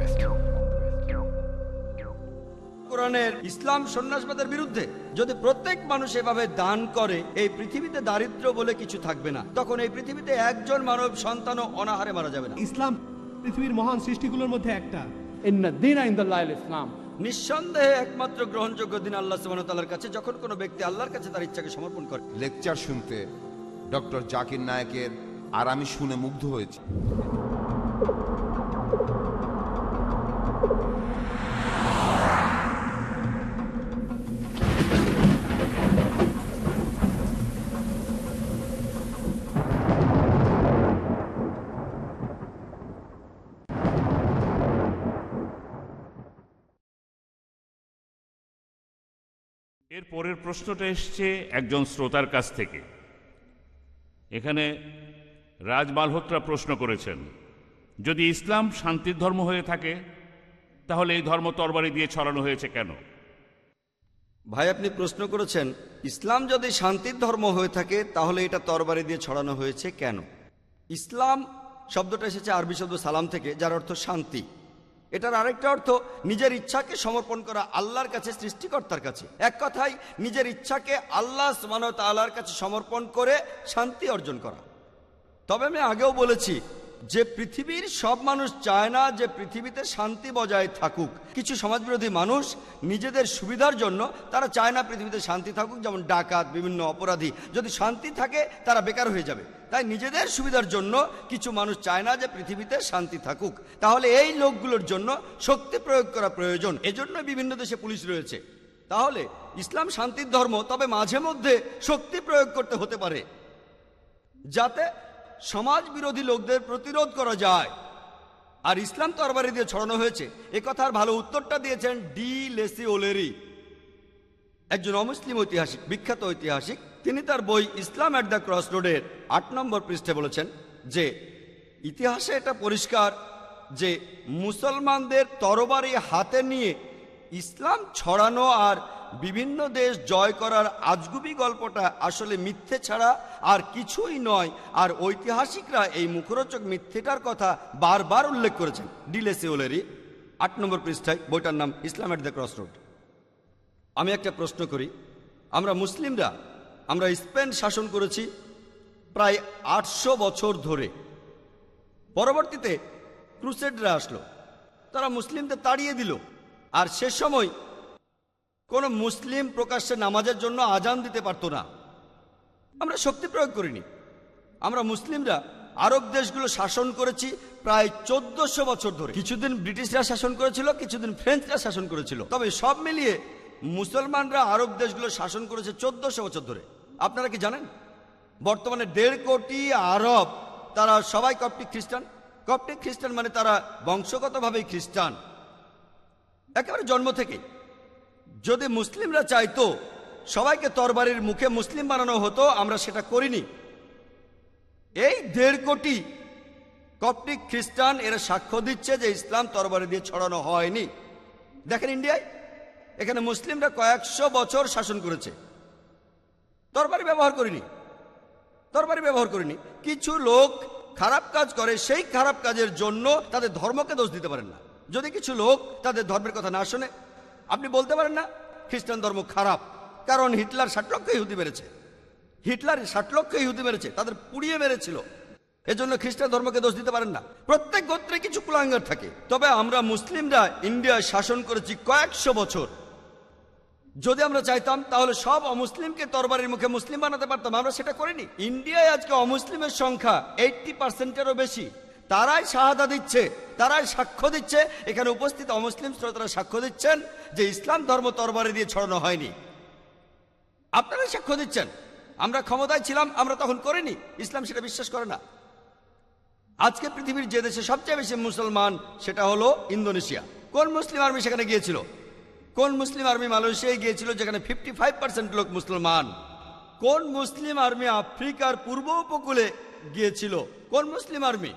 কোরআনের ইসলাম সন্ন্যাসবাদের বিরুদ্ধে যদি প্রত্যেক মানুষ এভাবে দান করে এই পৃথিবীতে দারিদ্র বলে কিছু থাকবে না। তখন এই পৃথিবীতে একজন মানব সন্তানও অনাহারে মারা যাবে না। ইসলাম পৃথিবীর মহান সৃষ্টিগুলোর মধ্যে একটা। Inna dina in the Islam. নিঃসন্দেহে একমাত্র গ্রহণযোগ্য দিন আল্লাহ সুবাহতাল্লাহর কাছে যখন কোনো ব্যক্তি আল্লাহর কাছে তার ইচ্ছাকে সমর্পণ করে। লেকচার শুনতে ডক্টর জাকির নায়েকের আর আমি শুনে মুগ্ধ হয়েছি। এর পরের প্রশ্নটা এসছে একজন শ্রোতার কাছ থেকে। এখানে রাজ মালহোত্রা প্রশ্ন করেছেন, যদি ইসলাম শান্তির ধর্ম হয়ে থাকে, তাহলে এই ধর্ম তরবারি দিয়ে ছড়ানো হয়েছে কেন? ভাই, আপনি প্রশ্ন করেছেন, ইসলাম যদি শান্তির ধর্ম হয়ে থাকে, তাহলে এটা তরবারি দিয়ে ছড়ানো হয়েছে কেন? ইসলাম শব্দটা এসেছে আরবি শব্দ সালাম থেকে, যার অর্থ শান্তি। এটার আরেকটা অর্থ, নিজের ইচ্ছাকে সমর্পণ করা আল্লাহর কাছে, সৃষ্টিকর্তার কাছে। এক কথায়, নিজের ইচ্ছাকে আল্লাহ সুমান আল্লাহর কাছে সমর্পণ করে শান্তি অর্জন করা। তবে আমি আগেও বলেছি যে পৃথিবীর সব মানুষ চায় না যে পৃথিবীতে শান্তি বজায় থাকুক। কিছু সমাজবিরোধী মানুষ নিজেদের সুবিধার জন্য তারা চায় না পৃথিবীতে শান্তি থাকুক, যেমন ডাকাত, বিভিন্ন অপরাধী। যদি শান্তি থাকে, তারা বেকার হয়ে যাবে। তাই নিজেদের সুবিধার জন্য কিছু মানুষ চায় না যে পৃথিবীতে শান্তি থাকুক। তাহলে এই লোকগুলোর জন্য শক্তি প্রয়োগ করা প্রয়োজন। এজন্য বিভিন্ন দেশে পুলিশ রয়েছে। তাহলে ইসলাম শান্তির ধর্ম তবে মাঝে মধ্যে শক্তি প্রয়োগ করতে হতে পারে। যাতে সমাজ বিরোধী লোকদের প্রতিরোধ করা যায়। আর ইসলাম তরবারি দিয়ে ছড়ানো হয়েছে। এ কথার ভালো উত্তরটা দিয়েছেন ডি লেসি ওলেরি। একজন অমুসলিম ঐতিহাসিক, বিখ্যাত ঐতিহাসিক। তিনি তার বই ইসলাম অ্যাট দ্য ক্রস রোডের আট নম্বর পৃষ্ঠে বলেছেন যে, ইতিহাসে এটা পরিষ্কার যে মুসলমানদের তরবারি হাতে নিয়ে ইসলাম ছড়ানো আর বিভিন্ন দেশ জয় করার আজগুবি গল্পটা আসলে মিথ্যে ছাড়া আর কিছুই নয়। আর ঐতিহাসিকরা এই মুখরোচক মিথ্যেটার কথা বারবার উল্লেখ করেছেন। ডিলেসি ওলেরি আট নম্বর পৃষ্ঠায়, বইটার নাম Islam at the cross road আমি একটা প্রশ্ন করি। আমরা মুসলিমরা, আমরা স্পেন শাসন করেছি প্রায় আটশো বছর ধরে। পরবর্তীতে ক্রুসেডরা আসলো। তারা মুসলিমদের তাড়িয়ে দিল। আর সে সময় কোনো মুসলিম প্রকাশ্যে নামাজের জন্য আজান দিতে পারতো না। আমরা শক্তি প্রয়োগ করিনি। আমরা মুসলিমরা আরব দেশগুলো শাসন করেছি প্রায় চোদ্দশো বছর ধরে। কিছুদিন ব্রিটিশরা শাসন করেছিল, কিছুদিন ফ্রেঞ্চরা শাসন করেছিল। তবে সব মিলিয়ে মুসলমানরা আরব দেশগুলো শাসন করেছে চোদ্দশো বছর ধরে। আপনারা কি জানেন? বর্তমানে দেড় কোটি আরব, তারা সবাই কপটিক খ্রিস্টান। কপটিক খ্রিস্টান মানে তারা বংশগতভাবেই খ্রিস্টান। একেবারে জন্ম থেকে যদি মুসলিমরা চাইতো সবাইকে তরবারির মুখে মুসলিম বানানো হতো, আমরা সেটা করিনি। এই দেড় কোটি কপটিক খ্রিস্টান এরা সাক্ষ্য দিচ্ছে যে ইসলাম তরবারি দিয়ে ছড়ানো হয়নি। দেখেন ইন্ডিয়ায়, এখানে মুসলিমরা কয়েকশো বছর শাসন করেছে। তরবারি ব্যবহার করিনি। তরবারি ব্যবহার করিনি। কিছু লোক খারাপ কাজ করে, সেই খারাপ কাজের জন্য তাদের ধর্মকে দোষ দিতে পারেন না। যদি কিছু লোক তাদের ধর্মের কথা না শোনে আপনি বলতে পারেন না? খ্রিস্টান ধর্ম খারাপ। কারণ হিটলার ষাট লক্ষ ইহুদি মেরেছে। হিটলার ষাট লক্ষ ইহুদি মেরেছে, তাদের পুড়িয়ে মেরেছিল। এজন্য খ্রিস্টান ধর্মকে দোষ দিতে পারেন না। প্রত্যেক গোত্রে কিছু কুলাঙ্গার থাকে। তবে আমরা মুসলিমরা ইন্ডিয়ায় শাসন করেছি কয়েকশো বছর। যদি আমরা চাইতাম, তাহলে সব অমুসলিমকে তরবারির মুখে মুসলিম বানাতে পারতাম। আমরা সেটা করিনি। ইন্ডিয়ায় আজকে অমুসলিমের সংখ্যা এইটটি পার্সেন্টেরও বেশি। তারাই শাহাদা দিচ্ছে, তারাই সাক্ষ্য দিচ্ছে। এখানে উপস্থিত অমুসলিম শ্রোতারা সাক্ষ্য দিচ্ছেন যে ইসলাম ধর্ম তরবারি দিয়ে ছড়ানো হয়নি। আপনারা সাক্ষ্য দিচ্ছেন। আমরা ক্ষমতায় ছিলাম, আমরা তখন করিনি। ইসলাম সেটা বিশ্বাস করে না। আজকে পৃথিবীর যে দেশে সবচেয়ে বেশি মুসলমান সেটা হলো ইন্দোনেশিয়া। কোন মুসলিম আর্মি সেখানে গিয়েছিল? কোন মুসলিম আর্মি মালয়েশিয়ায় গিয়েছিল যেখানে ফিফটি ফাইভ পার্সেন্ট লোক মুসলমান? কোন মুসলিম আর্মি আফ্রিকার পূর্ব উপকূলে গিয়েছিল? কোন মুসলিম আর্মি?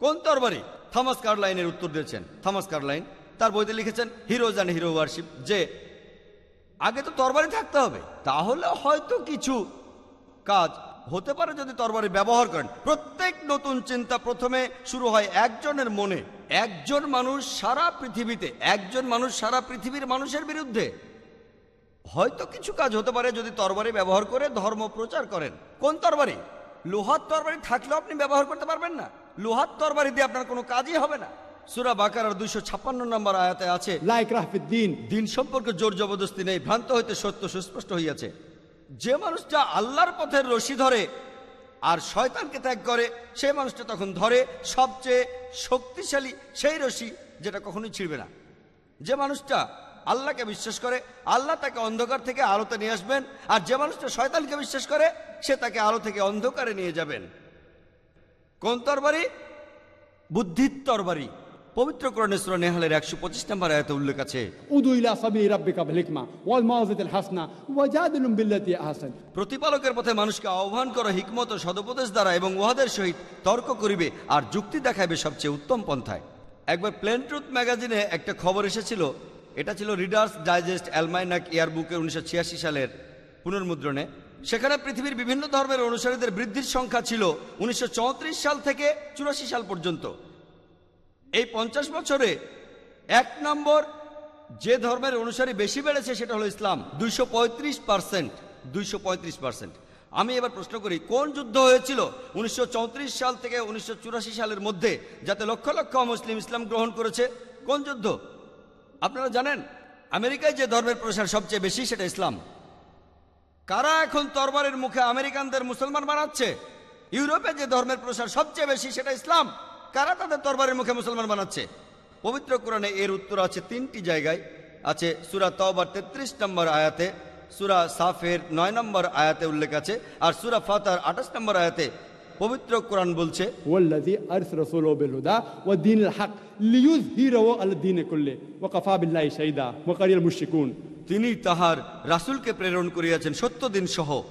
কোন তরবারি? থমাস কার্লাইনের উত্তর দিয়েছেন। থমাস কার্লাইন তার বইতে লিখেছেন হিরোজ অ্যান্ড হিরো ওয়ারশিপ যে আগে তো তরবারি থাকতে হবে। তাহলে হয়তো কিছু কাজ হতে পারে যদি তরবারি ব্যবহার করেন। প্রত্যেক নতুন চিন্তা প্রথমে শুরু হয় একজনের মনে। একজন মানুষ সারা পৃথিবীতে, একজন মানুষ সারা পৃথিবীর মানুষের বিরুদ্ধে। হয়তো কিছু কাজ হতে পারে যদি তরবারি ব্যবহার করে ধর্ম প্রচার করেন। কোন তরবারি? লোহার তরবারি থাকলেও আপনি ব্যবহার করতে পারবেন না। লোহার তরবারি দিয়ে আপনার কোনো কাজই হবে না। সুরা বাকারার দুইশো ছাপ্পান্ন নম্বর আয়াতে আছে লাইক রাহফিদ্দিন দিন। সম্পর্কে জোর জবরদস্তি নেই ভ্রান্ত হইতে সত্য সুস্পষ্ট হইয়াছে। যে মানুষটা আল্লাহর পথের রশি ধরে আর শয়তানকে ত্যাগ করে সেই মানুষটা তখন ধরে সবচেয়ে শক্তিশালী সেই রশি যেটা কখনোই ছিঁড়বে না। যে মানুষটা আল্লাহকে বিশ্বাস করে আল্লাহ তাকে অন্ধকার থেকে আলোতে নিয়ে আসবেন আর যে মানুষটা শয়তানকে বিশ্বাস করে সে তাকে আলো থেকে অন্ধকারে নিয়ে যাবেন। কোন তরবারি? বুদ্ধির তরবারি। পবিত্র কোরআনে নেহালের একশো পঁচিশ নম্বর আয়াতে উল্লেখ আছে। উদু ইলা সাবিল রাব্বিকা বিল হিকমা হাসনা ওয়াজাদিলুম বিল্লাতি আহসান। প্রতিপালকের পথে মানুষকে আহ্বান করো হিকমত সদুপদেশ দ্বারা এবং উহাদের সহিত তর্ক করিবে আর যুক্তি দেখাইবে সবচেয়ে উত্তম পন্থায়। একবার প্লেন ট্রুথ ম্যাগাজিনে একটা খবর এসেছিল। এটা ছিল রিডার্স ডাইজেস্ট অ্যালমাইনাক ইয়ারবুকের উনিশশো সালের পুনর্মুদ্রণে। সেখানে পৃথিবীর বিভিন্ন ধর্মের অনুসারীদের বৃদ্ধির সংখ্যা ছিল উনিশশো চৌত্রিশ সাল থেকে চুরাশি সাল পর্যন্ত। এই পঞ্চাশ বছরে এক নম্বর যে ধর্মের অনুসারী বেশি বেড়েছে সেটা হলো ইসলাম, দুইশো পঁয়ত্রিশ পার্সেন্ট, দুইশো পঁয়ত্রিশ পার্সেন্ট। আমি এবার প্রশ্ন করি, কোন যুদ্ধ হয়েছিল উনিশশো চৌত্রিশ সাল থেকে উনিশশো চুরাশি সালের মধ্যে যাতে লক্ষ লক্ষ মুসলিম ইসলাম গ্রহণ করেছে? কোন যুদ্ধ? আপনারা জানেন, আমেরিকায় যে ধর্মের প্রসার সবচেয়ে বেশি সেটা ইসলাম। কারা এখন তরবারের মুখে আমেরিকানদের মুসলমান বানাচ্ছে? ইউরোপে যে ধর্মের প্রসার সবচেয়ে বেশি সেটা ইসলাম। কারা তাদের তরবারের মুখে মুসলমান বানাচ্ছে? পবিত্র কোরআনে এর উত্তর আছে তিনটি জায়গায়। আছে সুরা তওবার তেত্রিশ নম্বর আয়াতে, সুরা সাফের নয় নম্বর আয়াতে উল্লেখ আছে, আর সুরা ফাতার আঠাশ নম্বর আয়াতে পবিত্র কোরআন বলছে ওয়াকাফা বিল্লাহি শাহিদা ওয়াকারিয়াল মুশরিকুন। তিনি তাহার রাসুলকে প্রেরণ করিয়াছেন সত্য দিন সহ,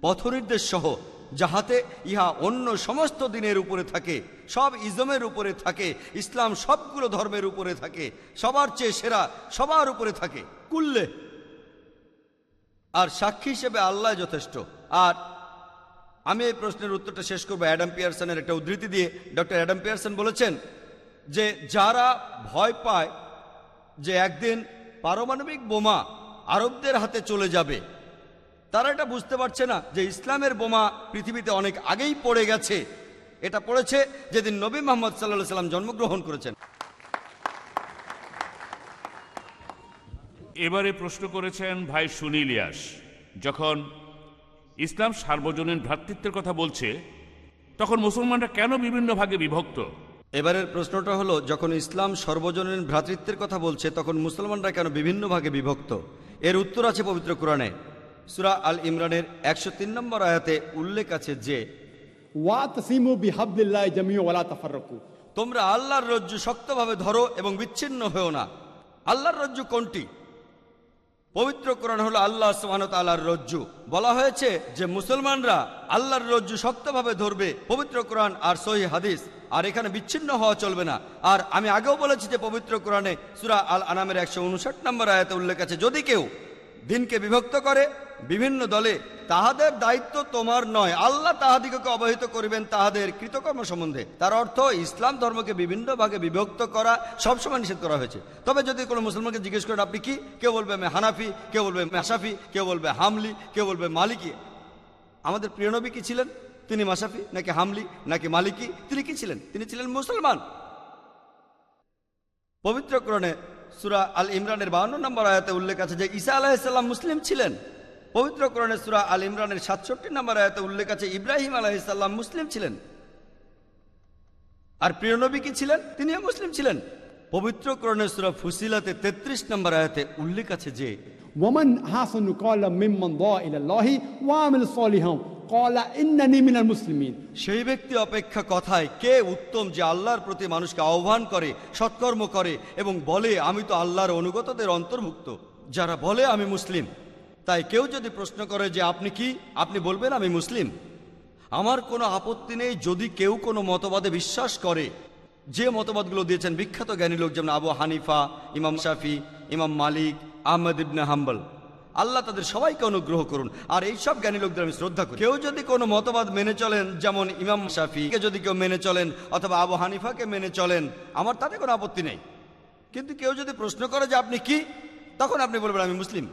পথনির্দেশ সহ, যাহাতে ইহা অন্য সমস্ত দিনের উপরে থাকে, সব ইজমের উপরে থাকে, ইসলাম সবগুলো ধর্মের উপরে থাকে, সবার চেয়ে সেরা সবার উপরে থাকে। কুল্লে। আর সাক্ষী হিসেবে আল্লাহ যথেষ্ট। আর আমি এই প্রশ্নের উত্তরটা শেষ করব অ্যাডাম পিয়ারসনের একটা উদ্ধৃতি দিয়ে। ডক্টর অ্যাডাম পিয়ারসন বলেছেন যে, যারা ভয় পায় যে একদিন পারমাণবিক বোমা আরবদের হাতে চলে যাবে। তারা এটা বুঝতে পারছে না যে ইসলামের বোমা পৃথিবীতে অনেক আগেই পড়ে গেছে। এটা পড়েছে যেদিন নবী মোহাম্মদ সাল্লাহ সাল্লাম জন্মগ্রহণ করেছেন। এবারে প্রশ্ন করেছেন ভাই সুনীল ইয়াস যখন ইসলাম সার্বজনীন ভ্রাতৃত্বের কথা বলছে, তখন মুসলমানরা কেন বিভিন্ন ভাগে বিভক্ত? এবারের প্রশ্নটা হলো যখন ইসলাম সর্বজনীন ভ্রাতৃত্বের কথা বলছে তখন মুসলমানরা কেন বিভিন্ন ভাগে বিভক্ত? এর উত্তর আছে পবিত্র কোরআনে। সুরা আল ইমরানের একশো তিন নম্বর আয়াতে উল্লেখ আছে যে তোমরা আল্লাহর রজ্জু শক্তভাবে ধরো এবং বিচ্ছিন্ন হয়েও না। আল্লাহর রজ্জু কোনটি? পবিত্র কোরআন হলো আল্লাহ সুবহানাহু তাআলার রজ্জু। বলা হয়েছে যে মুসলমানরা আল্লাহর রজ্জু শক্তভাবে ধরবে, পবিত্র কোরআন আর সহি হাদিস। আর এখানে বিচ্ছিন্ন হওয়া চলবে না। আর আমি আগেও বলেছি যে পবিত্র কোরআনে সুরা আল আনামের একশো উনষাট নম্বর আয়াতে উল্লেখ আছে, যদি কেউ দিনকে বিভক্ত করে বিভিন্ন দলে, তাহাদের দায়িত্ব তোমার নয়। আল্লাহ তাহাদিগকে অবহিত করিবেন তাহাদের কৃতকর্ম সম্বন্ধে। তার অর্থ, ইসলাম ধর্মকে বিভিন্ন ভাগে বিভক্ত করা সবসময় নিষেধ করা হয়েছে। তবে যদি কোনো মুসলমানকে জিজ্ঞেস করেন, আপনি কি? কেউ বলবে হানাফি। কেউ বলবে মাসাফি কেউ বলবে, হামলি। কেউ বলবে, মালিকি। আমাদের প্রিয় নবী কি ছিলেন? তিনি মাসাফি নাকি হামলি, নাকি মালিকি? তিনি কি ছিলেন? তিনি ছিলেন মুসলমান। পবিত্র কোরণে সুরা আল ইমরানের বাহান্ন নম্বর আয়াতে উল্লেখ আছে যে ঈসা আলাহিসাল্লাম মুসলিম ছিলেন। পবিত্র কোরণে সুরা আল ইমরানের সাতষট্টি নম্বর আয়াতে উল্লেখ আছে ইব্রাহিম আলাহিসাল্লাম মুসলিম ছিলেন। আর প্রিয় নবী কি ছিলেন? তিনিও মুসলিম ছিলেন। পবিত্র সুরা ফুসিলাতে তেত্রিশ নম্বর আয়াতে উল্লেখ আছে যে ومن حسن قال ممن ضاع الى الله وعمل صالحا قال انني من المسلمين সেই ব্যক্তি অপেক্ষা কথায় কে উত্তম যে আল্লাহর প্রতি মানুষকে আহ্বান করে সৎকর্ম করে এবং বলে আমি তো আল্লাহর অনুগতদের অন্তর্ভুক্ত যারা বলে আমি মুসলিম তাই কেউ যদি প্রশ্ন করে যে আপনি কি আপনি বলবেন আমি মুসলিম আমার কোনো আপত্তি নেই যদি কেউ কোনো মতবাদে বিশ্বাস করে যে মতবাদগুলো দিয়েছেন বিখ্যাত জ্ঞানী লোক যেমন আবু হানিফা ইমাম শাফি ইমাম মালিক আহমদ ইবনে হাম্বল। আল্লাহ তাদের সবাইকে অনুগ্রহ করুন। আর এই সব জ্ঞানী লোকদের আমি শ্রদ্ধা করি। কেউ যদি কোনো মতবাদ মেনে চলেন, যেমন ইমাম শাফিকে যদি কেউ মেনে চলেন অথবা আবু হানিফাকে মেনে চলেন, আমার তাতে কোনো আপত্তি নেই। কিন্তু কেউ যদি প্রশ্ন করে যে আপনি কি, তখন আপনি বলবেন, আমি মুসলিম।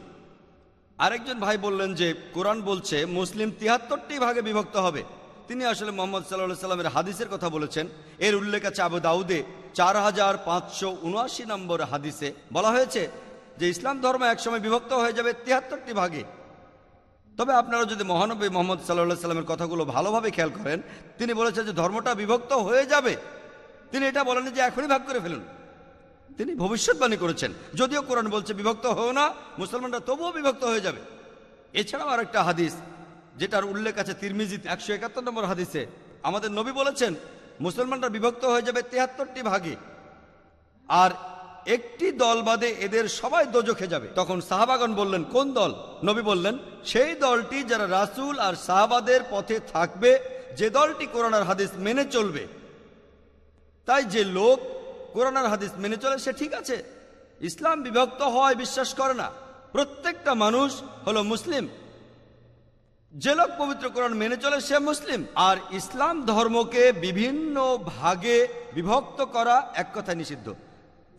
আরেকজন ভাই বললেন যে, কোরআন বলছে, মুসলিম তিয়াত্তরটি ভাগে বিভক্ত হবে। তিনি আসলে মোহাম্মদ সাল্লাহ সাল্লামের হাদিসের কথা বলেছেন। এর উল্লেখ আছে আবু দাউদে, চার হাজার পাঁচশো উনআশি নম্বর হাদিসে বলা হয়েছে যে ইসলাম ধর্ম একসময় বিভক্ত হয়ে যাবে তিয়াত্তরটি ভাগে। তবে আপনারা যদি মহানবী মোহাম্মদ সাল্লাহ সাল্লামের কথাগুলো ভালোভাবে খেয়াল করেন, তিনি বলেছেন যে ধর্মটা বিভক্ত হয়ে যাবে। তিনি এটা বলেন যে এখনই ভাগ করে ফেলুন। তিনি ভবিষ্যৎবাণী করেছেন, যদিও কোরআন বলছে বিভক্ত হও না, মুসলমানরা তবুও বিভক্ত হয়ে যাবে। এছাড়াও আরেকটা হাদিস, যেটার উল্লেখ আছে তিরমিজিত একশো একাত্তর নম্বর হাদিসে। আমাদের নবী বলেছেন, মুসলমানরা বিভক্ত হয়ে যাবে তেহাত্তরটি ভাগে। আর একটি দল বাদে এদের সবাই দোজখে যাবে। তখন সাহাবাগন বললেন, কোন দল? নবী বললেন, সেই দলটি যারা রাসূল আর সাহাবাদের পথে থাকবে, যে দলটি কোরআন আর হাদিস মেনে চলবে। তাই যে লোক কোরআন আর হাদিস মেনে চলে, সে ঠিক আছে। ইসলাম বিভক্ত হয় বিশ্বাস করে না। প্রত্যেকটা মানুষ হলো মুসলিম। যে লোক পবিত্র কোরআন মেনে চলে, সে মুসলিম। আর ইসলাম ধর্মকে বিভিন্ন ভাগে বিভক্ত করা এক কথায় নিষিদ্ধ।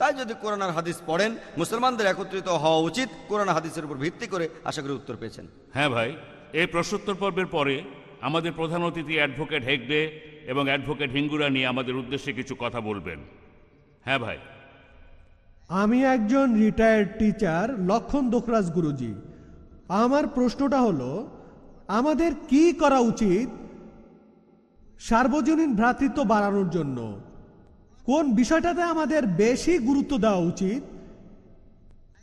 তাই যদি কোরআন আর হাদিস পড়েন মুসলমানদের একত্রিত হওয়া উচিত কোরআন হাদিসের উপর ভিত্তি করে আশা করি উত্তর পেয়েছেন। হ্যাঁ ভাই এই প্রশ্নোত্তর পর্বের পরে আমাদের প্রধান অতিথি অ্যাডভোকেট হেগডে এবং অ্যাডভোকেট হিঙ্গুরা নিয়ে আমাদের উদ্দেশ্যে কিছু কথা বলবেন। হ্যাঁ ভাই। আমি একজন রিটায়ার্ড টিচার লক্ষণ দোখরাজ গুরুজি। আমার প্রশ্নটা হলো আমাদের কি করা উচিত সার্বজনীন ভ্রাতৃত্ব বাড়ানোর জন্য? কোন বিষয়টাতে আমাদের বেশি গুরুত্ব দেওয়া উচিত?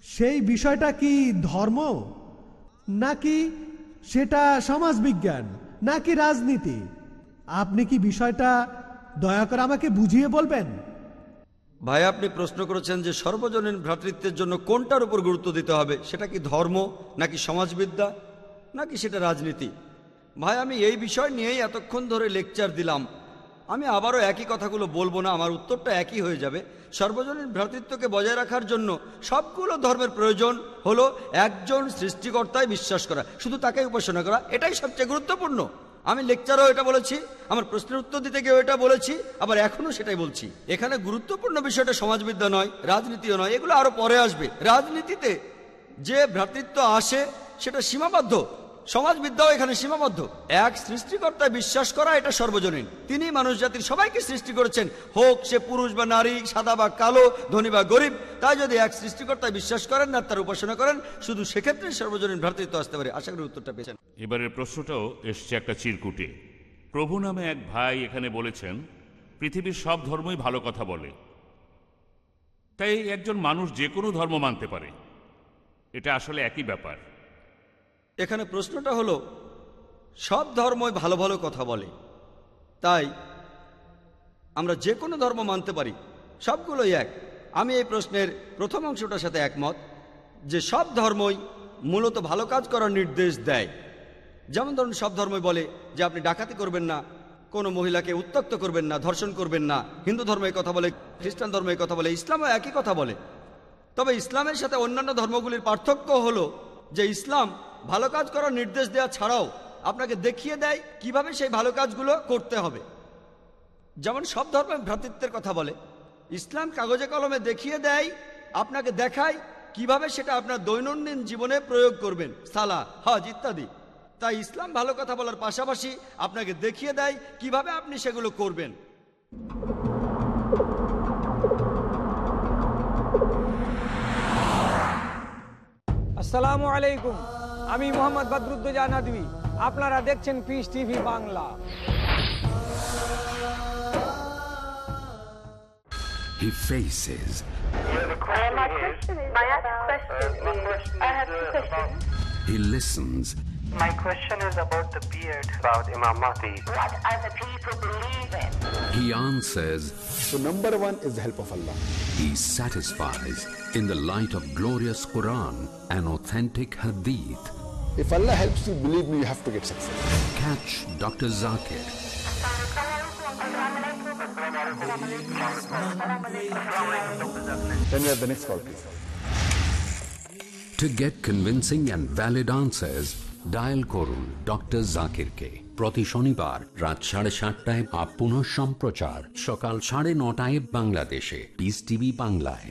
সেই বিষয়টা কি ধর্ম? নাকি সেটা সমাজবিজ্ঞান? নাকি রাজনীতি? আপনি কি বিষয়টা দয়া করে আমাকে বুঝিয়ে বলবেন? ভাই, আপনি প্রশ্ন করেছেন যে সর্বজনীন ভ্রাতৃত্বের জন্য কোনটার উপর গুরুত্ব দিতে হবে? সেটা কি ধর্ম? নাকি সমাজবিদ্যা? নাকি সেটা রাজনীতি? ভাই, আমি এই বিষয় নিয়েই এতক্ষণ ধরে লেকচার দিলাম। আমি আবারও একই কথাগুলো বলব না, আমার উত্তরটা একই হয়ে যাবে। সর্বজনীন ভ্রাতৃত্বকে বজায় রাখার জন্য সবগুলো ধর্মের প্রয়োজন হলো একজন সৃষ্টিকর্তায় বিশ্বাস করা, শুধু তাকে উপাসনা করা, এটাই সবচেয়ে গুরুত্বপূর্ণ। আমি লেকচারও এটা বলেছি, আমার প্রশ্নের উত্তর দিতে গিয়েও এটা বলেছি, আবার এখনও সেটাই বলছি। এখানে গুরুত্বপূর্ণ বিষয়টা সমাজবিদ্যা নয়, রাজনীতিও নয়, এগুলো আরও পরে আসবে। রাজনীতিতে যে ভ্রাতৃত্ব আসে, সেটা সীমাবদ্ধ। সমাজবিদ্যাও এখানে সীমাবদ্ধ। এক সৃষ্টিকর্তায় বিশ্বাস করা এটা সর্বজনীন। তিনি মানুষ জাতির সবাইকে সৃষ্টি করেছেন। হোক সে পুরুষ বা নারী, সাদা বা কালো, ধনী বা গরিব, তাই যদি এক সৃষ্টিকর্তায় বিশ্বাস করেন না তার উপাসনা করেন, শুধু সেক্ষেত্রে সর্বজনীন ভ্রাতৃত্ব আসতে পারে। আশা করি উত্তরটা পেয়েছেন। এবারের প্রশ্নটাও এসছে একটা চিরকুটে। প্রভু নামে এক ভাই এখানে বলেছেন, পৃথিবীর সব ধর্মই ভালো কথা বলে। তাই একজন মানুষ যে কোনো ধর্ম মানতে পারে। এটা আসলে একই ব্যাপার। এখানে প্রশ্নটা হলো, সব ধর্মই ভালো ভালো কথা বলে। তাই আমরা যে কোনো ধর্ম মানতে পারি, সবগুলোই এক। আমি এই প্রশ্নের প্রথম অংশটার সাথে একমত যে সব ধর্মই মূলত ভালো কাজ করার নির্দেশ দেয়। যেমন ধরুন, সব ধর্মই বলে যে আপনি ডাকাতি করবেন না, কোনো মহিলাকে উত্তক্ত করবেন না, ধর্ষণ করবেন না, হিন্দু ধর্ম কথা বলে, খ্রিস্টান ধর্ম কথা বলে, ইসলামও একই কথা বলে। তবে ইসলামের সাথে অন্যান্য ধর্মগুলির পার্থক্য হলো যে ইসলাম ভালো কাজ করার নির্দেশ দেওয়া ছাড়াও আপনাকে দেখিয়ে দেয় কীভাবে সেই ভালো কাজগুলো করতে হবে। যেমন সব ধর্মের ভ্রাতৃত্বের কথা বলে, ইসলাম কাগজে কলমে দেখিয়ে দেয়, আপনাকে দেখায় কীভাবে সেটা আপনার দৈনন্দিন জীবনে প্রয়োগ করবেন সালা হজ ইত্যাদি। তাই ইসলাম ভালো কথা বলার পাশাপাশি আপনাকে দেখিয়ে দেয় কীভাবে আপনি সেগুলো করবেন। আসসালামু আলাইকুম। আমি মোহাম্মদ বদরুদ্দোজা নদী আপনারা দেখছেন peace TV Bangla he faces. My question is, my question is, I have two questions. He listens. My question is about the beard about Imam Mahdi. What other people believe in? He answers. So, number one is the help of Allah. He satisfies in the light of glorious Quran and authentic Hadith. If Allah helps you, believe me, you have to get success. Catch Dr. Zakir Then we have the next call, please. to get convincing and valid answers. Dial করুন doctor জাকিরকে প্রতি শনিবার রাত সাড়ে সাতটায় up পুনঃ সম্প্রচার সকাল সাড়ে নটায় বাংলাদেশে পিস টিভি বাংলায়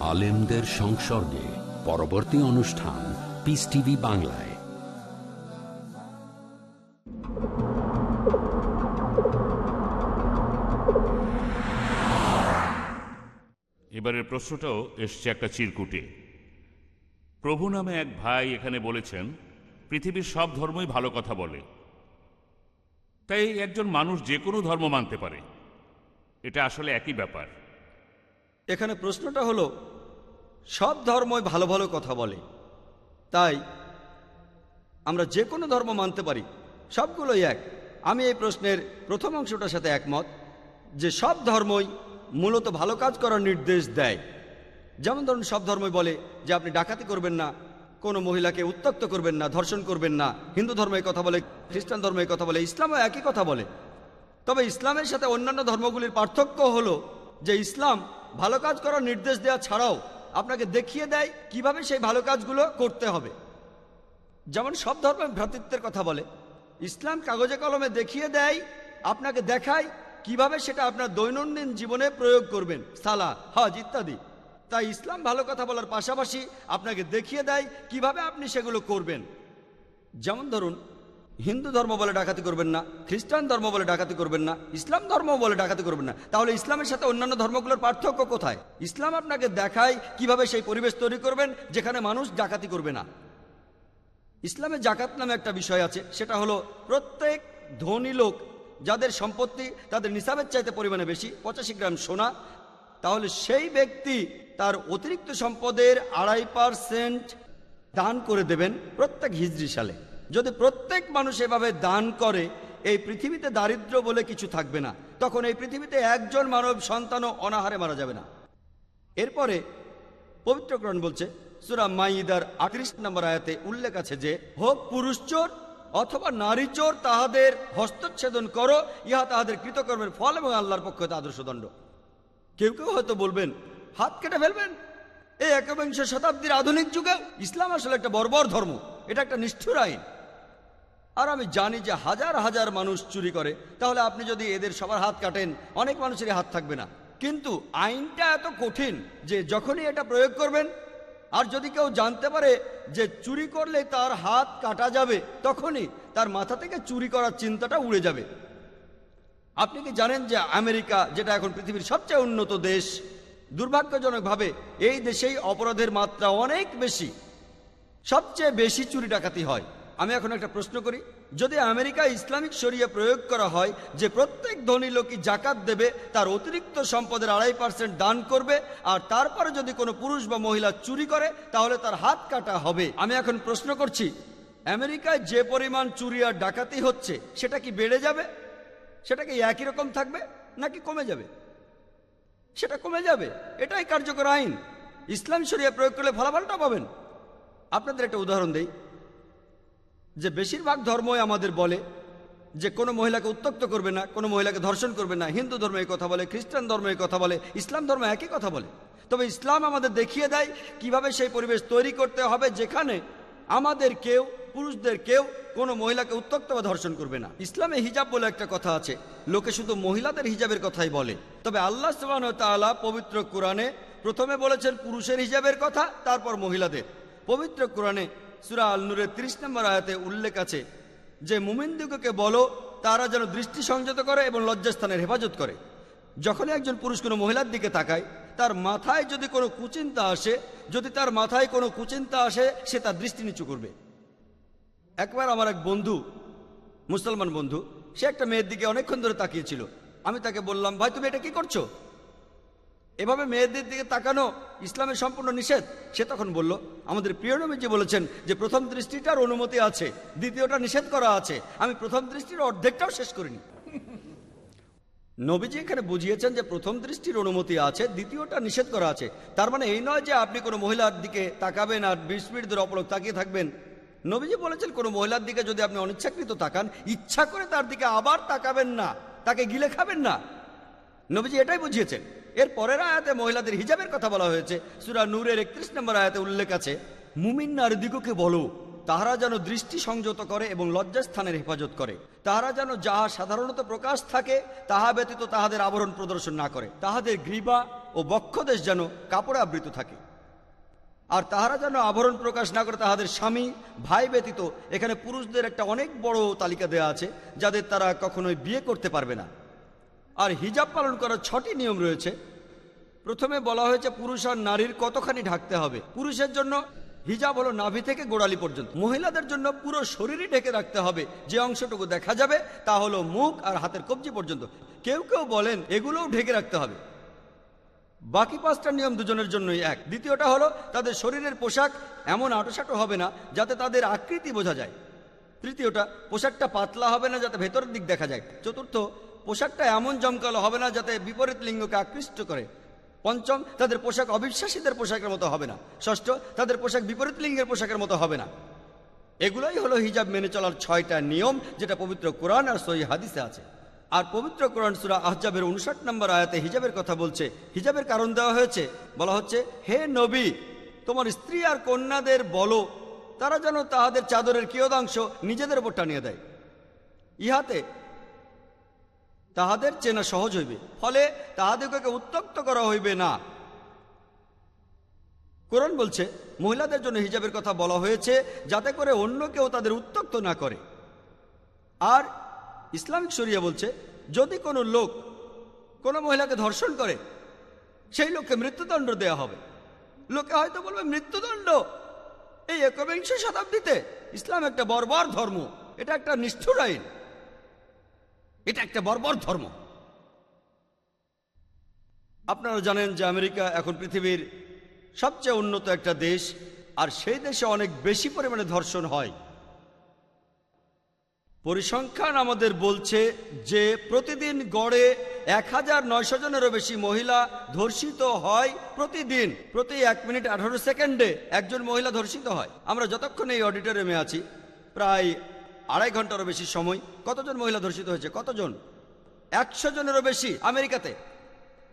আলেমদের সংসর্গে পরবর্তী অনুষ্ঠান পিস টিভি বাংলায়। এবারের প্রশ্নটাও এসছে একটা চিরকুটে। প্রভু নামে এক ভাই এখানে বলেছেন, পৃথিবীর সব ধর্মই ভালো কথা বলে। তাই একজন মানুষ যে কোনো ধর্ম মানতে পারে। এটা আসলে একই ব্যাপার। এখানে প্রশ্নটা হলো, সব ধর্মই ভালো ভালো কথা বলে। তাই আমরা যে কোনো ধর্ম মানতে পারি, সবগুলোই এক। আমি এই প্রশ্নের প্রথম অংশটার সাথে একমত যে সব ধর্মই মূলত ভালো কাজ করার নির্দেশ দেয়। যেমন ধরুন, সব ধর্মই বলে যে আপনি ডাকাতি করবেন না, কোনো মহিলাকে উত্তক্ত করবেন না, ধর্ষণ করবেন না, হিন্দু ধর্ম কথা বলে, খ্রিস্টান ধর্ম কথা বলে, ইসলামও একই কথা বলে। তবে ইসলামের সাথে অন্যান্য ধর্মগুলির পার্থক্য হলো যে ইসলাম ভালো কাজ করার নির্দেশ দেওয়া ছাড়াও আপনাকে দেখিয়ে দেয় কীভাবে সেই ভালো কাজগুলো করতে হবে। যেমন সব ধর্মের ভ্রাতৃত্বের কথা বলে, ইসলাম কাগজে কলমে দেখিয়ে দেয়, আপনাকে দেখায় কীভাবে সেটা আপনার দৈনন্দিন জীবনে প্রয়োগ করবেন সালা হজ ইত্যাদি। তাই ইসলাম ভালো কথা বলার পাশাপাশি আপনাকে দেখিয়ে দেয় কীভাবে আপনি সেগুলো করবেন। যেমন ধরুন হিন্দু ধর্ম বলে ডাকাতি করবেন না, খ্রিস্টান ধর্ম বলে ডাকাতি করবেন না, ইসলাম ধর্ম বলে ডাকাতি করবেন না। তাহলে ইসলামের সাথে অন্যান্য ধর্মগুলোর পার্থক্য কোথায়? ইসলাম আপনাকে দেখায় কীভাবে সেই পরিবেশ তৈরি করবেন, যেখানে মানুষ ডাকাতি করবে না। ইসলামে জাকাত নামে একটা বিষয় আছে, সেটা হলো প্রত্যেক ধনী লোক, যাদের সম্পত্তি তাদের নিসাবের চাইতে পরিমাণে বেশি, পঁচাশি গ্রাম সোনা, তাহলে সেই ব্যক্তি তার অতিরিক্ত সম্পদের আড়াই পারসেন্ট দান করে দেবেন প্রত্যেক হিজড়ি সালে। যদি প্রত্যেক মানুষ এভাবে দান করে, এই পৃথিবীতে দারিদ্র বলে কিছু থাকবে না, তখন এই পৃথিবীতে একজন মানব সন্তানও অনাহারে মারা যাবে না। এরপরে পবিত্রকরণ বলছে, সুরা মাইদার আটত্রিশ নম্বর আয়াতে উল্লেখ আছে যে, হোক পুরুষ চোর অথবা নারী চোর, তাহাদের হস্তচ্ছেদন করো, ইহা তাহাদের কৃতকর্মের ফল এবং আল্লাহর পক্ষ হতে আদর্শ দণ্ড। কেউ কেউ হয়তো বলবেন, হাত কেটে ফেলবেন। এই একবিংশ শতাব্দীর আধুনিক যুগে ইসলাম আসলে একটা বর্বর ধর্ম, এটা একটা নিষ্ঠুর আইন। আর আমি জানি যে হাজার হাজার মানুষ চুরি করে, তাহলে আপনি যদি এদের সবার হাত কাটেন, অনেক মানুষেরই হাত থাকবে না। কিন্তু আইনটা এত কঠিন যে যখনই এটা প্রয়োগ করবেন, আর যদি কেউ জানতে পারে যে চুরি করলে তার হাত কাটা যাবে, তখনই তার মাথা থেকে চুরি করার চিন্তাটা উড়ে যাবে। আপনি কি জানেন যে আমেরিকা, যেটা এখন পৃথিবীর সবচেয়ে উন্নত দেশ, দুর্ভাগ্যজনকভাবে এই দেশেই অপরাধের মাত্রা অনেক বেশি। সবচেয়ে বেশি চুরি ডাকাতি হয়। আমি এখন একটা প্রশ্ন করি। যদি আমেরিকা ইসলামিক শরিয়া প্রয়োগ করা হয়, যে প্রত্যেক ধনী লোকই জাকাত দেবে, তার অতিরিক্ত সম্পদের আড়াই পার্সেন্ট দান করবে, আর তারপরে যদি কোনো পুরুষ বা মহিলা চুরি করে, তাহলে তার হাত কাটা হবে। আমি এখন প্রশ্ন করছি, আমেরিকায় যে পরিমাণ চুরি আর ডাকাতি হচ্ছে, সেটা কি বেড়ে যাবে? সেটা কি একই রকম থাকবে, নাকি কমে যাবে? সেটা কমে যাবে, এটাই কার্যকর আইন। ইসলাম শরিয়া প্রয়োগ করলে ফলাফলটা পাবেন। আপনাদের একটা উদাহরণ দেই। যে বেশিরভাগ ধর্মই আমাদের বলে যে কোনো মহিলাকে উত্তক্ত করবে না, কোনো মহিলাকে ধর্ষণ করবে না, হিন্দু ধর্ম এই কথা বলে, খ্রিস্টান ধর্ম এই কথা বলে, ইসলাম ধর্ম একই কথা বলে। তবে ইসলাম আমাদের দেখিয়ে দেয় কীভাবে সেই পরিবেশ তৈরি করতে হবে যেখানে আমাদের কেউ, পুরুষদের কেউ কোনো মহিলাকে উত্তক্ত বা ধর্ষণ করবে না। ইসলামে হিজাব বলে একটা কথা আছে, লোকে শুধু মহিলাদের হিজাবের কথাই বলে। তবে আল্লাহ তাআলা পবিত্র কোরআনে প্রথমে বলেছেন পুরুষের হিজাবের কথা, তারপর মহিলাদের। পবিত্র কোরআনে সুরা আল নূরের ত্রিশ নম্বর আয়াতে উল্লেখ আছে, যে মুমিনদিগকে বলো, তারা যেন দৃষ্টি সংযত করে এবং লজ্জাস্থানের হেফাজত করে। যখনই একজন পুরুষ কোনো মহিলার দিকে তাকায়, তার মাথায় যদি কোনো কুচিন্তা আসে, যদি তার মাথায় কোনো কুচিন্তা আসে, সে তার দৃষ্টি নিচু করবে। একবার আমার এক বন্ধু, মুসলমান বন্ধু, সে একটা মেয়ের দিকে অনেকক্ষণ ধরে তাকিয়েছিল। আমি তাকে বললাম, ভাই, তুমি এটা কি করছ? এভাবে মেয়েদের দিকে তাকানো ইসলামের সম্পূর্ণ নিষেধ? সে তখন বলল, আমাদের প্রিয় নবীজি বলেছেন যে প্রথম দৃষ্টিটার অনুমতি আছে, দ্বিতীয়টা নিষেধ করা আছে। আমি প্রথম দৃষ্টির অর্ধেকটাও শেষ করিনি। নবীজি এখানে বুঝিয়েছেন যে প্রথম দৃষ্টির অনুমতি আছে, দ্বিতীয়টা নিষেধ করা আছে। তার মানে এই নয় যে আপনি কোনো মহিলার দিকে তাকাবেন আর বিশ মিনিট ধরে অপলক তাকিয়ে থাকবেন। নবীজি বলেছেন, কোনো মহিলার দিকে যদি আপনি অনিচ্ছাকৃত তাকান, ইচ্ছা করে তার দিকে আবার তাকাবেন না, তাকে গিলে খাবেন না। নবীজি এটাই বুঝিয়েছেন। এর পরের আয়াতে মহিলাদের হিজাবের কথা বলা হয়েছে। সুরা নূরের একত্রিশ নম্বর আয়াতে উল্লেখ আছে, মুমিন নারীদিগকে বলো, তাহারা যেন দৃষ্টি সংযত করে এবং লজ্জাস্থানের হেফাজত করে। তাহারা যেন যাহা সাধারণত প্রকাশ থাকে, তাহা ব্যতীত তাহাদের আবরণ প্রদর্শন না করে। তাহাদের গ্রীবা ও বক্ষদেশ যেন কাপড়ে আবৃত থাকে। আর তাহারা যেন আবরণ প্রকাশ না করে তাহাদের স্বামী, ভাই ব্যতীত এখানে পুরুষদের একটা অনেক বড় তালিকা দেওয়া আছে, যাদের তারা কখনোই বিয়ে করতে পারবে না। আর হিজাব পালন করার ছটি নিয়ম রয়েছে প্রথমে বলা হয়েছে পুরুষ আর নারীর কতখানি ঢাকতে হবে। পুরুষের জন্য হিজাব হলো নাভি থেকে গোড়ালি পর্যন্ত। মহিলাদের জন্য পুরো শরীরই ঢেকে রাখতে হবে। যে অংশটুকু দেখা যাবে তা হলো মুখ আর হাতের কবজি পর্যন্ত। কেউ কেউ বলেন এগুলোও ঢেকে রাখতে হবে। বাকি পাঁচটা নিয়ম দুজনের জন্যই এক। দ্বিতীয়টা হলো তাদের শরীরের পোশাক এমন আটোসাটো হবে না যাতে তাদের আকৃতি বোঝা যায়। তৃতীয়টা, পোশাকটা পাতলা হবে না যাতে ভেতরের দিক দেখা যায়। চতুর্থ, পোশাকটা এমন জমকালো হবে না যাতে বিপরীত লিঙ্গকে আকৃষ্ট করে। পঞ্চম, তাদের পোশাক অবিশ্বাসীদের পোশাকের মতো হবে না। ষষ্ঠ, তাদের পোশাক বিপরীত লিঙ্গের পোশাকের মতো হবে না। এগুলোই হলো হিজাব মেনে চলার ছয়টা নিয়ম, যেটা পবিত্র কোরআন আর সহি হাদিসে আছে। আর পবিত্র কোরআন সুরা আহজাবের উনষাট নম্বর আয়াতে হিজাবের কথা বলছে। হিজাবের কারণ দেওয়া হয়েছে, বলা হচ্ছে, হে নবী, তোমার স্ত্রী আর কন্যাদের বলো, তারা যেন তাহাদের চাদরের কিয়দাংশ নিজেদের উপর টানিয়ে দেয়। ইহাতে তাহাদের চেনা সহজ হইবে। ফলে তাহাদেরকে উত্তক্ত করা হইবে না। কোরআন বলছে, মহিলাদের জন্য হিজাবের কথা বলা হয়েছে, যাতে করে অন্য কেউ তাদের উত্তক্ত না করে। আর ইসলামিক শরিয়া বলছে, যদি কোনো লোক কোনো মহিলাকে ধর্ষণ করে, সেই লোককে মৃত্যুদণ্ড দেয়া হবে। লোকে হয়তো বলবে, মৃত্যুদণ্ড? এই একবিংশ শতাব্দীতে ইসলাম একটা বর্বর ধর্ম। এটা একটা নিষ্ঠুর আইন। এটা একটা বর্বর ধর্ম। আপনারা জানেন যে আমেরিকা এখন পৃথিবীর সবচেয়ে উন্নত একটা দেশ, আর সেই দেশে অনেক বেশি পরিমাণে ধর্ষণ হয়। পরিসংখ্যান আমাদের বলছে যে প্রতিদিন গড়ে এক হাজার নয়শো জনেরও বেশি মহিলা ধর্ষিত হয় প্রতিদিন, প্রতি এক মিনিট আঠারো সেকেন্ডে একজন মহিলা ধর্ষিত হয়। আমরা যতক্ষণ এই অডিটোরিয়ামে আছি, প্রায় আড়াই ঘন্টারও বেশি সময়। কতজন মহিলা ধর্ষিত হয়েছে? কতজন? একশো জনেরও বেশি আমেরিকাতে।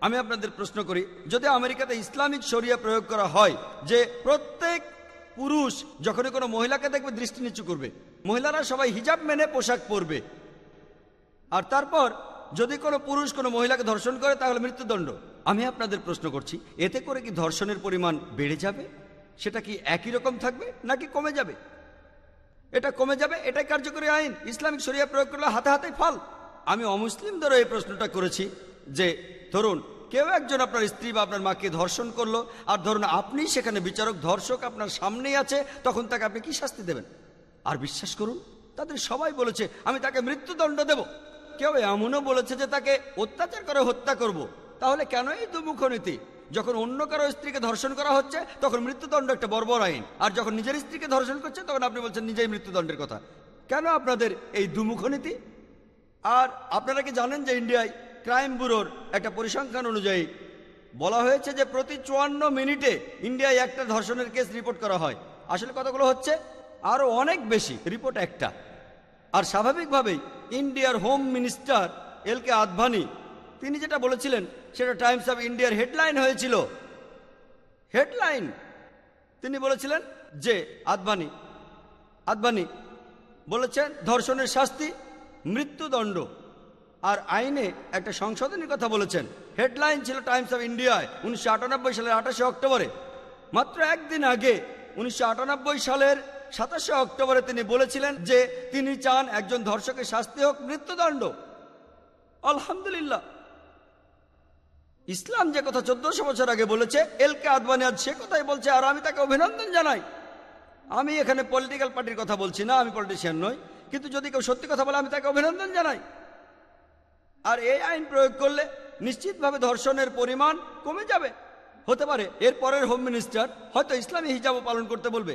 আমি আপনাদের প্রশ্ন করি, যদি আমেরিকাতে ইসলামিক শরিয়া প্রয়োগ করা হয়, যে প্রত্যেক পুরুষ যখনই কোনো মহিলাকে দেখবে, দৃষ্টি নিচু করবে, মহিলারা সবাই হিজাব মেনে পোশাক পরবে। আর তারপর যদি কোনো পুরুষ কোনো মহিলাকে ধর্ষণ করে, তাহলে মৃত্যুদণ্ড। আমি আপনাদের প্রশ্ন করছি, এতে করে কি ধর্ষণের পরিমাণ বেড়ে যাবে? সেটা কি একই রকম থাকবে নাকি কমে যাবে? এটা কমে যাবে, এটাই কার্যকরী আইন। ইসলামিক শরিয়া প্রয়োগ করলে হাতে হাতে ফল। আমি অমুসলিমদেরও এই প্রশ্নটা করেছি যে, ধরুন, কেউ একজন আপনার স্ত্রী বা আপনার মাকে ধর্ষণ করল, আর ধরুন আপনি সেখানে বিচারক, ধর্ষক আপনার সামনেই আছে, তখন তাকে আপনি কি শাস্তি দেবেন? আর বিশ্বাস করুন, তাদের সবাই বলেছে, আমি তাকে মৃত্যুদণ্ড দেব। কেউ এমনও বলেছে যে তাকে অত্যাচার করে হত্যা করব। তাহলে কেন এই দুমুখ নীতি? যখন অন্য কারও স্ত্রীকে ধর্ষণ করা হচ্ছে, তখন মৃত্যুদণ্ড একটা বর্বর আইন। আর যখন নিজের স্ত্রীকে ধর্ষণ করছে, তখন আপনি বলছেন নিজেই মৃত্যুদণ্ডের কথা। কেন আপনাদের এই দুমুখ নীতি? আর আপনারা কি জানেন যে ইন্ডিয়ায় ক্রাইম ব্যুরোর একটা পরিসংখ্যান অনুযায়ী বলা হয়েছে যে প্রতি চুয়ান্ন মিনিটে ইন্ডিয়ায় একটা ধর্ষণের কেস রিপোর্ট করা হয়। আসলে কতগুলো হচ্ছে? আরও অনেক বেশি, রিপোর্ট একটা। আর স্বাভাবিকভাবেই ইন্ডিয়ার home minister L K Advani তিনি যেটা বলেছিলেন, সেটা টাইমস অফ ইন্ডিয়ার হেডলাইন হয়েছিল। হেডলাইন তিনি বলেছিলেন যে আদভানি আদভানি বলেছেন, ধর্ষণের শাস্তি, মৃত্যুদণ্ড। আর আইনে একটা সংশোধনীর কথা বলেছেন। হেডলাইন ছিল টাইমস অফ ইন্ডিয়ায় উনিশশো আটানব্বই সালের আঠাশে অক্টোবরে। মাত্র একদিন আগে, উনিশশো আটানব্বই সালের সাতাশে অক্টোবরে তিনি বলেছিলেন যে, তিনি চান একজন ধর্ষকের শাস্তি হোক, মৃত্যুদণ্ড। আলহামদুলিল্লাহ। ইসলাম যে কথা চোদ্দশো বছর আগে বলেছে এল কে আদবানি আজ সে কথাই বলছে, আর আমি তাকে অভিনন্দন জানাই। আমি এখানে পলিটিক্যাল পার্টির কথা বলছি না, আমি পলিটিশিয়ান নই, কিন্তু যদি কেউ সত্যি কথা বলে, আমি তাকে অভিনন্দন জানাই। আর এই আইন প্রয়োগ করলে নিশ্চিতভাবে ধর্ষণের পরিমাণ কমে যাবে। হতে পারে, এর পরের হোম মিনিস্টার হয়তো ইসলামী হিজাবও পালন করতে বলবে।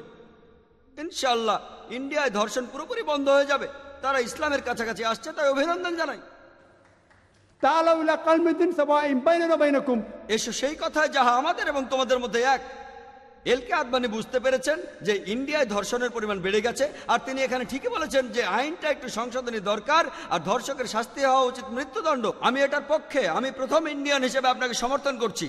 ইনশাল্লাহ ইন্ডিয়ায় ধর্ষণ পুরোপুরি বন্ধ হয়ে যাবে। তারা ইসলামের কাছাকাছি আসছে, তাই অভিনন্দন জানাই। তাআলা কালমিদিন সাবাইন, বাইনানা বাইনাকুম। এসো সেই কথা যাহা আমাদের এবং তোমাদের মধ্যে এক। এলকে আদবানি বুঝতে পেরেছেন যে ইন্ডিয়ায় ধর্ষণের পরিমাণ বেড়ে গেছে, আর তিনি এখানে ঠিকই বলেছেন যে আইনটা একটু সংশোধনী দরকার, আর ধর্ষকের শাস্তি হওয়া উচিত মৃত্যুদণ্ড। আমি এটার পক্ষে, আমি প্রথম ইন্ডিয়ান হিসেবে আপনাকে সমর্থন করছি।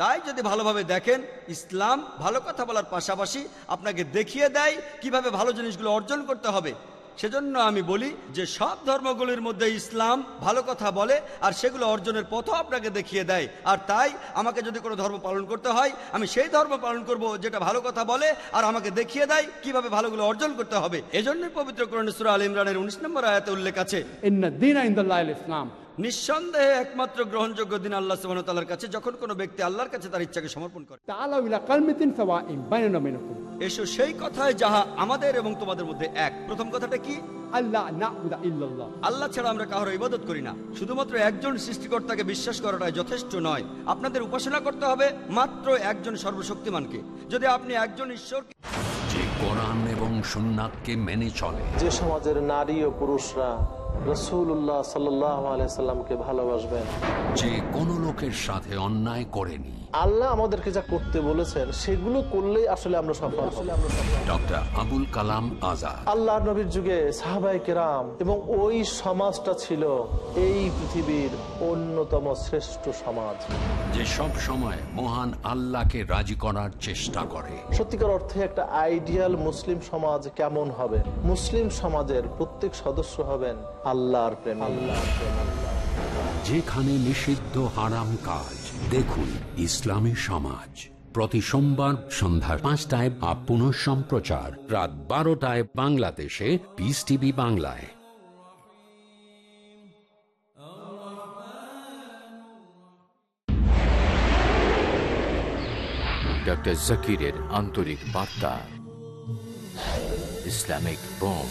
তাই যদি ভালোভাবে দেখেন, ইসলাম ভালো কথা বলার পাশাপাশি আপনাকে দেখিয়ে দেয় কীভাবে ভালো জিনিসগুলো অর্জন করতে হবে। সেজন্য আমি বলি যে সব ধর্মগুলির মধ্যে ইসলাম ভালো কথা বলে আর সেগুলো অর্জনের পথও আপনাকে দেখিয়ে দেয়। আর তাই আমাকে যদি কোনো ধর্ম পালন করতে হয়, আমি সেই ধর্ম পালন করব যেটা ভালো কথা বলে আর আমাকে দেখিয়ে দেয় কীভাবে ভালোগুলো অর্জন করতে হবে। এজন্যই পবিত্র করণেশ্বর আল ইমরানের উনিশ নম্বর আয়াতে উল্লেখ আছে إن নিঃসন্দেহে একমাত্র গ্রহণযোগ্য দিন আল্লাহ সুবহানাহু কাছে যখন কোনো ব্যক্তি আল্লাহর কাছে তার ইচ্ছাকে সমর্পণ করে। এসো সেই কথায় যাহা আমাদের এবং তোমাদের মধ্যে এক। প্রথম কথাটা কি? আল্লাহ ছাড়া আমরা কারও ইবাদত করি না। শুধুমাত্র একজন সৃষ্টিকর্তাকে বিশ্বাস করাটাই যথেষ্ট নয়। আপনাদের উপাসনা করতে হবে মাত্র একজন সর্বশক্তিমানকে। যদি আপনি একজন ঈশ্বর যে কোরআন এবং সুন্নাতকে মেনে চলে। যে সমাজের নারী ও পুরুষরা রসুল্লাহ সাল্লামকে ভালোবাসবেন। যে কোনো লোকের সাথে অন্যায় করেনি। আল্লাহ আমাদেরকে যা করতে বলেছেন সেগুলো করলেই আসলে আমরা সফল ডক্টর আবুল কালাম আজাদ। আল্লাহ নবীর যুগে সাহাবাই কেরাম এবং ওই সমাজটা ছিল এই পৃথিবীর অন্যতম শ্রেষ্ঠ সমাজ। যে সব সময় মহান আল্লাহকে রাজি করার চেষ্টা করে। সত্যিকার অর্থে একটা আইডিয়াল মুসলিম সমাজ কেমন হবে? মুসলিম সমাজের প্রত্যেক সদস্য হবেন আল্লাহর প্রেম। আল্লাহর যেখানে নিষিদ্ধ হারাম কাজ দেখুন ইসলামী সমাজ। প্রতি সোমবার সন্ধ্যা পাঁচটায় বা পুনঃ সম্প্রচার রাত বারোটায় বাংলাদেশে পিস টিভি বাংলায়। ডক্টর জাকিরের আন্তরিক বার্তা। Islamic bomb.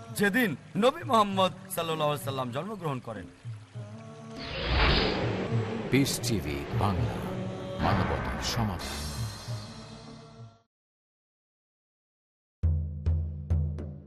যেদিন নবী মোহাম্মদ সাল্লাহ সাল্লাম জন্মগ্রহণ করেন। বাংলা মানবতার সমাধান